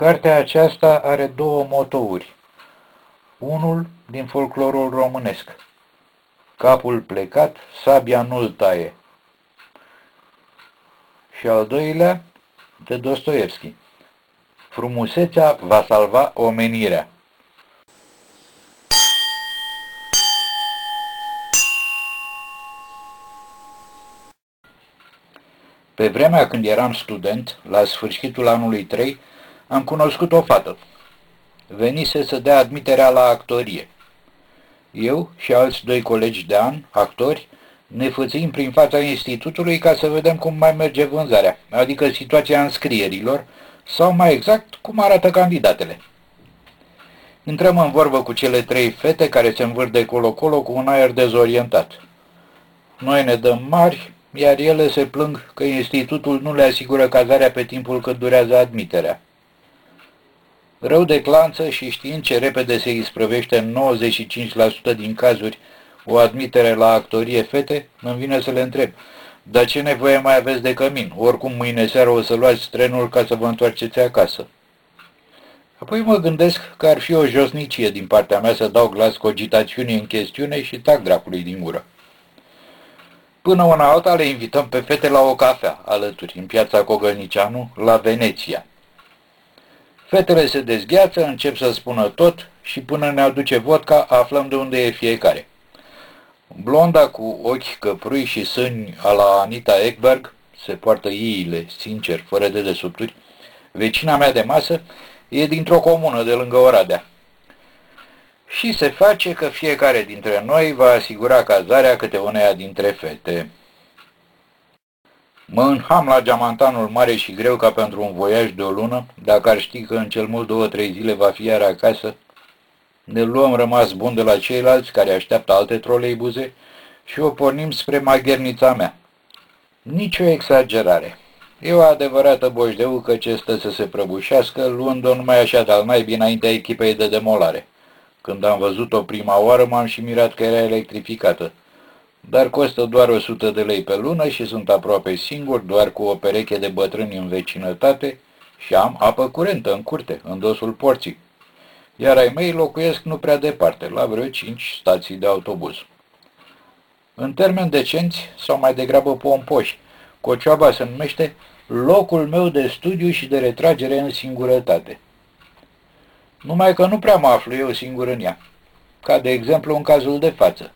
Cartea aceasta are două motouri. Unul din folclorul românesc. Capul plecat, sabia nu-l taie. Și al doilea, de Dostoevski. Frumusețea va salva omenirea. Pe vremea când eram student, la sfârșitul anului 3, am cunoscut o fată. Venise să dea admiterea la actorie. Eu și alți doi colegi de an, actori, ne fățim prin fața institutului ca să vedem cum mai merge vânzarea, adică situația înscrierilor, sau mai exact cum arată candidatele. Intrăm în vorbă cu cele trei fete care se învârt de colo-colo cu un aer dezorientat. Noi ne dăm mari, iar ele se plâng că institutul nu le asigură cazarea pe timpul cât durează admiterea. Rău de clanță și știind ce repede se isprăvește în 95% din cazuri o admitere la actorie fete, îmi vine să le întreb, dar ce nevoie mai aveți de cămin? Oricum mâine seară o să luați trenul ca să vă întoarceți acasă. Apoi mă gândesc că ar fi o josnicie din partea mea să dau glas cogitațiunii în chestiune și tac dracului din gură. Până una alta le invităm pe fete la o cafea, alături, în piața Cogălnicianu, la Veneția. Fetele se dezgheață, încep să spună tot și până ne aduce vodka, aflăm de unde e fiecare. Blonda cu ochi căprui și sâni a la Anita Ekberg, se poartă iile, sincer, fără de desubturi, vecina mea de masă, e dintr-o comună de lângă Oradea. Și se face că fiecare dintre noi va asigura cazarea câte uneia dintre fete. Mă înham la geamantanul mare și greu ca pentru un voiaj de o lună, dacă ar ști că în cel mult două-trei zile va fi iar acasă. Ne luăm rămas bun de la ceilalți care așteaptă alte troleibuze și o pornim spre maghernița mea. Nici o exagerare. E o adevărată bojdeu că ce stă să se prăbușească, luând-o numai așa de-al naibii înaintea echipei de demolare. Când am văzut-o prima oară, m-am și mirat că era electrificată dar costă doar 100 de lei pe lună și sunt aproape singur, doar cu o pereche de bătrâni în vecinătate și am apă curentă în curte, în dosul porții. Iar ai mei locuiesc nu prea departe, la vreo 5 stații de autobuz. În termeni decenți, sau mai degrabă pompoși, Cocioaba se numește locul meu de studiu și de retragere în singurătate. Numai că nu prea mă aflu eu singur în ea, ca de exemplu în cazul de față.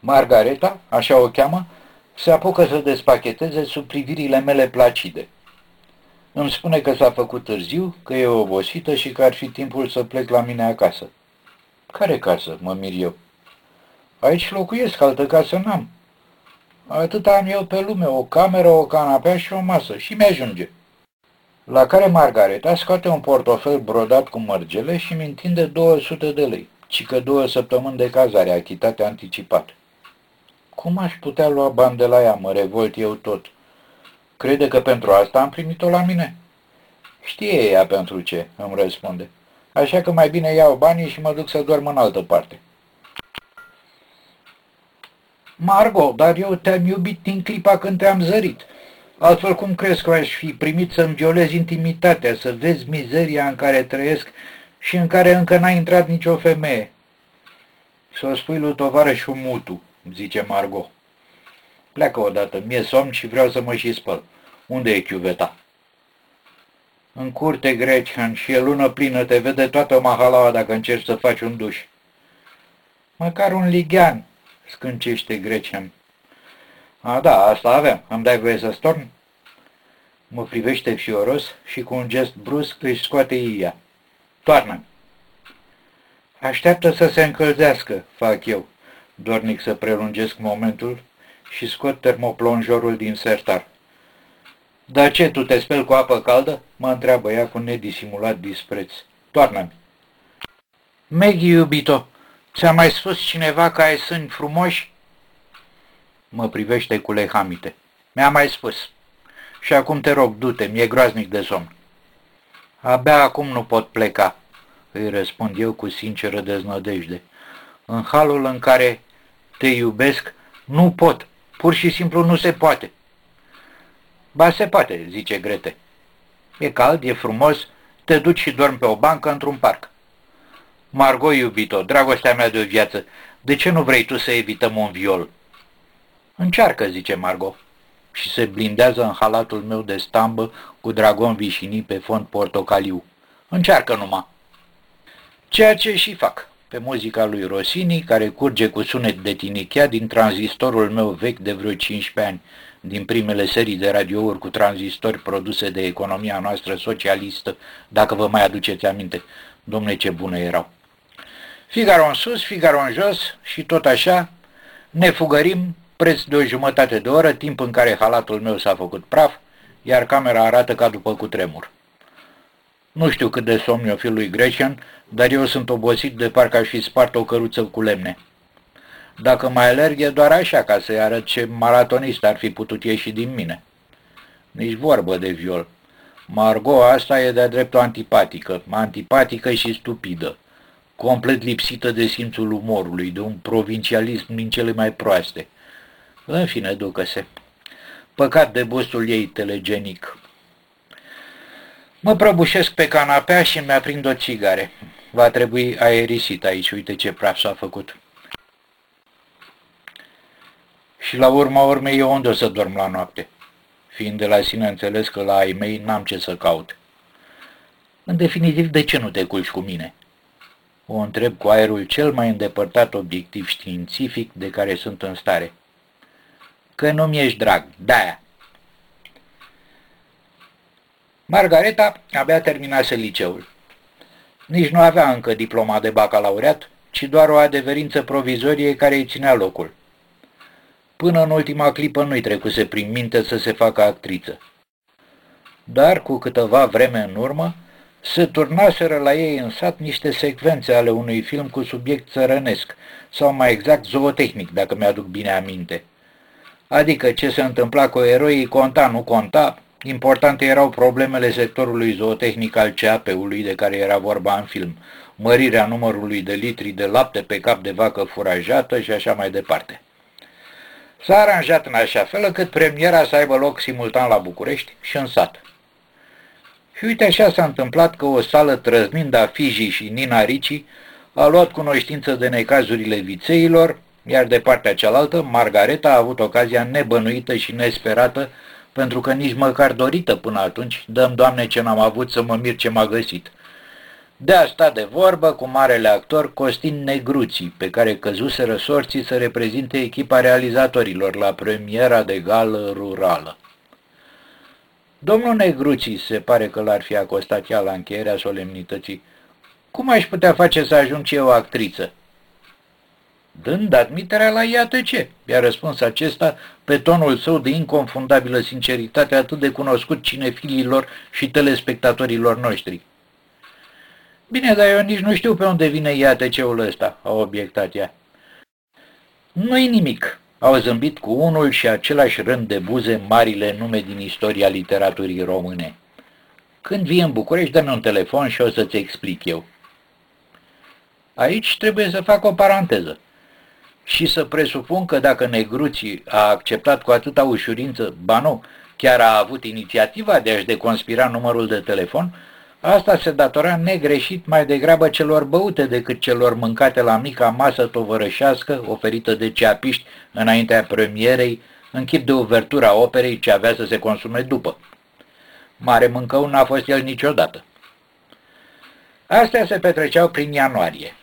Margareta, așa o cheamă, se apucă să despacheteze sub privirile mele placide. Îmi spune că s-a făcut târziu, că e obosită și că ar fi timpul să plec la mine acasă. Care casă, mă mir eu? Aici locuiesc, altă casă n-am. Atât am eu pe lume, o cameră, o canapea și o masă și mi-ajunge. La care Margareta scoate un portofel brodat cu mărgele și mi întinde 200 de lei, ci că două săptămâni de cazare achitate anticipat. Cum aș putea lua bani de la ea, mă revolt eu tot. Crede că pentru asta am primit-o la mine? Știe ea pentru ce, îmi răspunde. Așa că mai bine iau banii și mă duc să dorm în altă parte. Margo, dar eu te-am iubit din clipa când te-am zărit. Altfel cum crezi că aș fi primit să-mi violez intimitatea, să vezi mizeria în care trăiesc și în care încă n-a intrat nicio femeie? Să o spui lui tovarășul Mutu zice Margot. Pleacă odată, mie somn și vreau să mă și spăl. Unde e chiuveta? În curte Grecian și e lună plină, te vede toată mahalaua dacă încerci să faci un duș. Măcar un lighean, scâncește Grecian. A, da, asta avem. Îmi dai voie să storn? Mă privește fioros și cu un gest brusc își scoate ia. Toarnă! Așteaptă să se încălzească, fac eu dornic să prelungesc momentul și scot termoplonjorul din sertar. Dar ce, tu te speli cu apă caldă?" mă întreabă ea cu nedisimulat dispreț. Toarnă-mi. Maggie, iubito, ți-a mai spus cineva că ai sâni frumoși? Mă privește cu lehamite. Mi-a mai spus. Și acum te rog, du-te, mi-e groaznic de somn. Abia acum nu pot pleca, îi răspund eu cu sinceră deznădejde. În halul în care te iubesc, nu pot. Pur și simplu nu se poate. Ba se poate, zice Grete. E cald, e frumos, te duci și dormi pe o bancă într-un parc. Margot, iubito, dragostea mea de o viață, de ce nu vrei tu să evităm un viol? Încearcă, zice Margot, și se blindează în halatul meu de stambă cu dragon vișinii pe fond portocaliu. Încearcă numai. Ceea ce și fac, pe muzica lui Rossini, care curge cu sunet de tinichea din tranzistorul meu vechi de vreo 15 ani, din primele serii de radiouri cu tranzistori produse de economia noastră socialistă, dacă vă mai aduceți aminte. Domne, ce bune erau! Figaro în sus, Figaro în jos și tot așa ne fugărim preț de o jumătate de oră, timp în care halatul meu s-a făcut praf, iar camera arată ca după cutremur. Nu știu cât de somn o fi lui Grecian, dar eu sunt obosit de parcă aș fi spart o căruță cu lemne. Dacă mai alerg e doar așa, ca să-i arăt ce maratonist ar fi putut ieși din mine. Nici vorbă de viol. Margot asta e de-a dreptul antipatică, antipatică și stupidă, complet lipsită de simțul umorului, de un provincialism din cele mai proaste. În fine, ducă-se. Păcat de bustul ei telegenic. Mă prăbușesc pe canapea și mi-aprind o țigare. Va trebui aerisit aici, uite ce praf s-a făcut. Și la urma urmei eu unde o să dorm la noapte? Fiind de la sine înțeles că la ai mei n-am ce să caut. În definitiv, de ce nu te culci cu mine? O întreb cu aerul cel mai îndepărtat obiectiv științific de care sunt în stare. Că nu mi-ești drag, de-aia. Margareta abia terminase liceul. Nici nu avea încă diploma de bacalaureat, ci doar o adeverință provizorie care îi ținea locul. Până în ultima clipă nu-i trecuse prin minte să se facă actriță. Dar, cu câteva vreme în urmă, se turnaseră la ei în sat niște secvențe ale unui film cu subiect țărănesc, sau mai exact zootehnic, dacă mi-aduc bine aminte. Adică ce se întâmpla cu eroii conta, nu conta, importante erau problemele sectorului zootehnic al ceapeului de care era vorba în film, mărirea numărului de litri de lapte pe cap de vacă furajată și așa mai departe. S-a aranjat în așa fel încât premiera să aibă loc simultan la București și în sat. Și uite așa s-a întâmplat că o sală trăznind a Fiji și Nina Ricci a luat cunoștință de necazurile vițeilor, iar de partea cealaltă, Margareta a avut ocazia nebănuită și nesperată, pentru că nici măcar dorită până atunci, dăm Doamne ce n-am avut să mă mir ce m-a găsit. De a sta de vorbă cu marele actor Costin Negruții, pe care căzuseră sorții să reprezinte echipa realizatorilor la premiera de gală rurală. Domnul Negruții se pare că l-ar fi acostat ea la încheierea solemnității. Cum aș putea face să ajung și eu actriță? Dând admiterea la iată ce, i-a răspuns acesta pe tonul său de inconfundabilă sinceritate atât de cunoscut cinefililor și telespectatorilor noștri. Bine, dar eu nici nu știu pe unde vine IATC-ul ăsta, a obiectat ea. Nu-i nimic, au zâmbit cu unul și același rând de buze marile nume din istoria literaturii române. Când vii în București, dă-mi un telefon și o să-ți explic eu. Aici trebuie să fac o paranteză și să presupun că dacă Negruții a acceptat cu atâta ușurință, ba nu, chiar a avut inițiativa de a-și deconspira numărul de telefon, Asta se datora negreșit mai degrabă celor băute decât celor mâncate la mica masă tovărășească oferită de ceapiști înaintea premierei, în chip de uvertura operei ce avea să se consume după. Mare mâncău n-a fost el niciodată. Astea se petreceau prin ianuarie.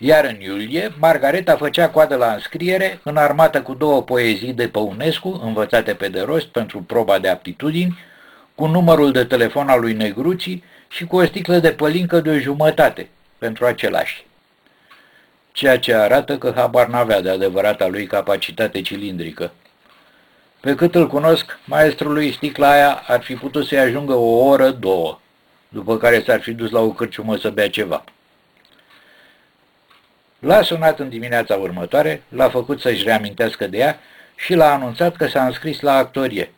Iar în iulie, Margareta făcea coadă la înscriere, înarmată cu două poezii de Păunescu, învățate pe de rost pentru proba de aptitudini, cu numărul de telefon al lui Negruții și cu o sticlă de pălincă de o jumătate pentru același. Ceea ce arată că habar n-avea de adevărata lui capacitate cilindrică. Pe cât îl cunosc, maestrului sticla aia ar fi putut să-i ajungă o oră, două, după care s-ar fi dus la o cârciumă să bea ceva. L-a sunat în dimineața următoare, l-a făcut să-și reamintească de ea și l-a anunțat că s-a înscris la actorie.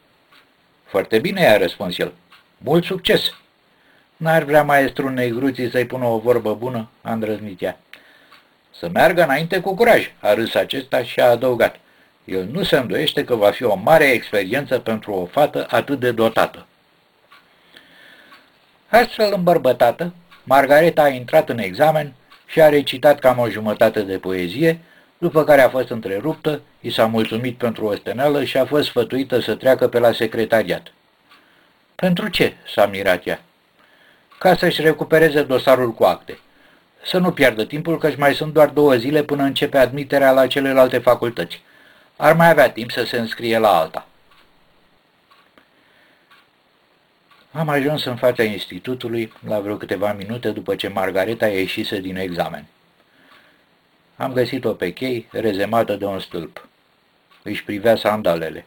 Foarte bine, i-a răspuns el. Mult succes! N-ar vrea maestru negruții să-i pună o vorbă bună, a îndrăznit ea. Să meargă înainte cu curaj, a râs acesta și a adăugat. El nu se îndoiește că va fi o mare experiență pentru o fată atât de dotată. Astfel îmbărbătată, Margareta a intrat în examen și a recitat cam o jumătate de poezie, după care a fost întreruptă, i s-a mulțumit pentru o stenelă și a fost sfătuită să treacă pe la secretariat. Pentru ce?" s-a mirat ea. Ca să-și recupereze dosarul cu acte. Să nu piardă timpul, căci mai sunt doar două zile până începe admiterea la celelalte facultăți. Ar mai avea timp să se înscrie la alta. Am ajuns în fața institutului la vreo câteva minute după ce Margareta ieșise din examen. Am găsit-o pe chei, rezemată de un stâlp. Își privea sandalele.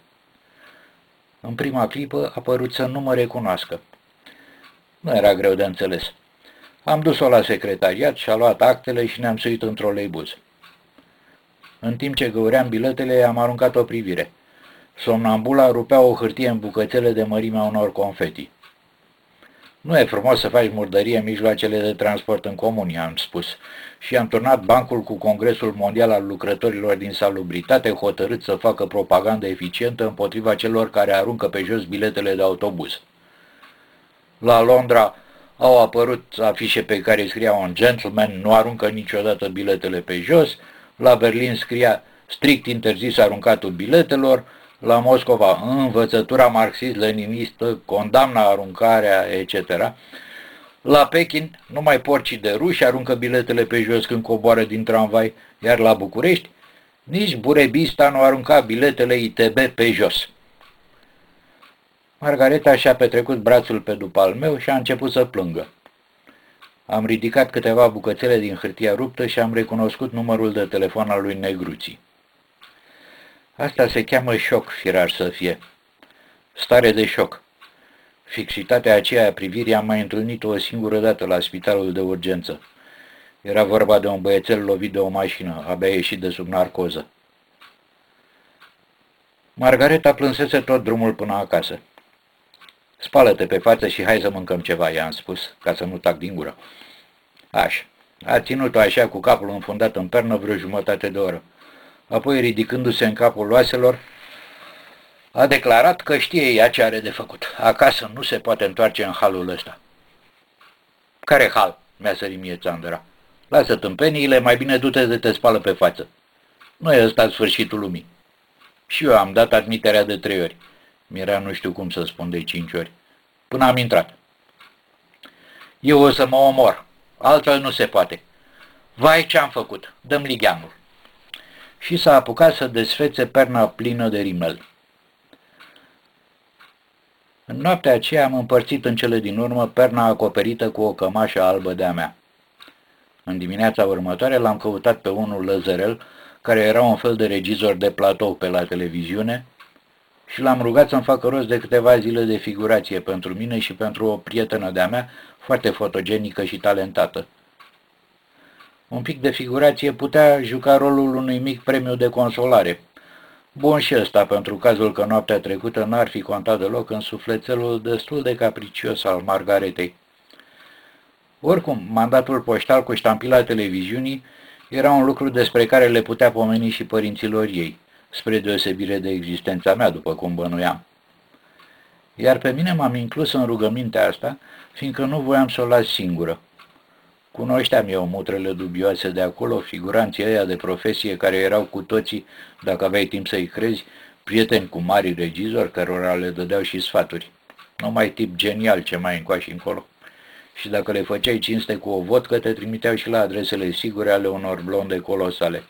În prima clipă a părut să nu mă recunoască. Nu era greu de înțeles. Am dus-o la secretariat și a luat actele și ne-am suit într-o leibuz. În timp ce găuream biletele, am aruncat o privire. Somnambula rupea o hârtie în bucățele de mărimea unor confeti. Nu e frumos să faci murdărie în mijloacele de transport în comun, i-am spus. Și am turnat bancul cu Congresul Mondial al Lucrătorilor din Salubritate, hotărât să facă propagandă eficientă împotriva celor care aruncă pe jos biletele de autobuz. La Londra au apărut afișe pe care scria un gentleman nu aruncă niciodată biletele pe jos, la Berlin scria strict interzis aruncatul biletelor, la Moscova învățătura marxist-leninistă condamnă aruncarea, etc. La Pekin numai porcii de ruși aruncă biletele pe jos când coboară din tramvai, iar la București nici burebista nu arunca biletele ITB pe jos. Margareta și-a petrecut brațul pe după al meu și a început să plângă. Am ridicat câteva bucățele din hârtia ruptă și am recunoscut numărul de telefon al lui Negruții. Asta se cheamă șoc, firar să fie. Stare de șoc. Fixitatea aceea a privirii am mai întâlnit-o o singură dată la spitalul de urgență. Era vorba de un băiețel lovit de o mașină, abia ieșit de sub narcoză. Margareta plânsese tot drumul până acasă. Spală-te pe față și hai să mâncăm ceva, i-am spus, ca să nu tac din gură. Așa. A ținut-o așa cu capul înfundat în pernă vreo jumătate de oră. Apoi, ridicându-se în capul oaselor, a declarat că știe ea ce are de făcut. Acasă nu se poate întoarce în halul ăsta. Care hal? Mi-a sărit mie Țandra. Lasă tâmpeniile, mai bine du-te de te spală pe față. Nu e ăsta sfârșitul lumii. Și eu am dat admiterea de trei ori. Mi-era nu știu cum să spun de cinci ori. Până am intrat. Eu o să mă omor. Altfel nu se poate. Vai ce-am făcut. Dăm ligheanul. Și s-a apucat să desfețe perna plină de rimel. În noaptea aceea am împărțit în cele din urmă perna acoperită cu o cămașă albă de-a mea. În dimineața următoare l-am căutat pe unul lăzărel, care era un fel de regizor de platou pe la televiziune, și l-am rugat să-mi facă rost de câteva zile de figurație pentru mine și pentru o prietenă de-a mea, foarte fotogenică și talentată. Un pic de figurație putea juca rolul unui mic premiu de consolare. Bun și ăsta, pentru cazul că noaptea trecută n-ar fi contat deloc în sufletelul destul de capricios al Margaretei. Oricum, mandatul poștal cu ștampila televiziunii era un lucru despre care le putea pomeni și părinților ei spre deosebire de existența mea, după cum bănuiam. Iar pe mine m-am inclus în rugămintea asta, fiindcă nu voiam să o las singură. Cunoșteam eu mutrele dubioase de acolo, figuranții ăia de profesie care erau cu toții, dacă aveai timp să-i crezi, prieteni cu mari regizori cărora le dădeau și sfaturi. Numai tip genial ce mai încoași încolo. Și dacă le făceai cinste cu o vodcă, te trimiteau și la adresele sigure ale unor blonde colosale.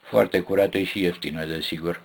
Foarte curate și ieftine, desigur.